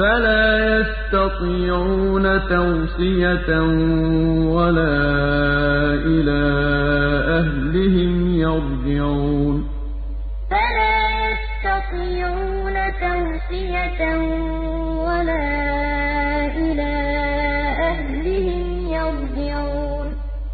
فَلَا يَسْتَطِيعُونَ تَوْصِيَةً وَلَا إِلَىٰ أَهْلِهِمْ يَرْجِعُونَ فَلَا يَسْتَطِيعُونَ تَوْصِيَةً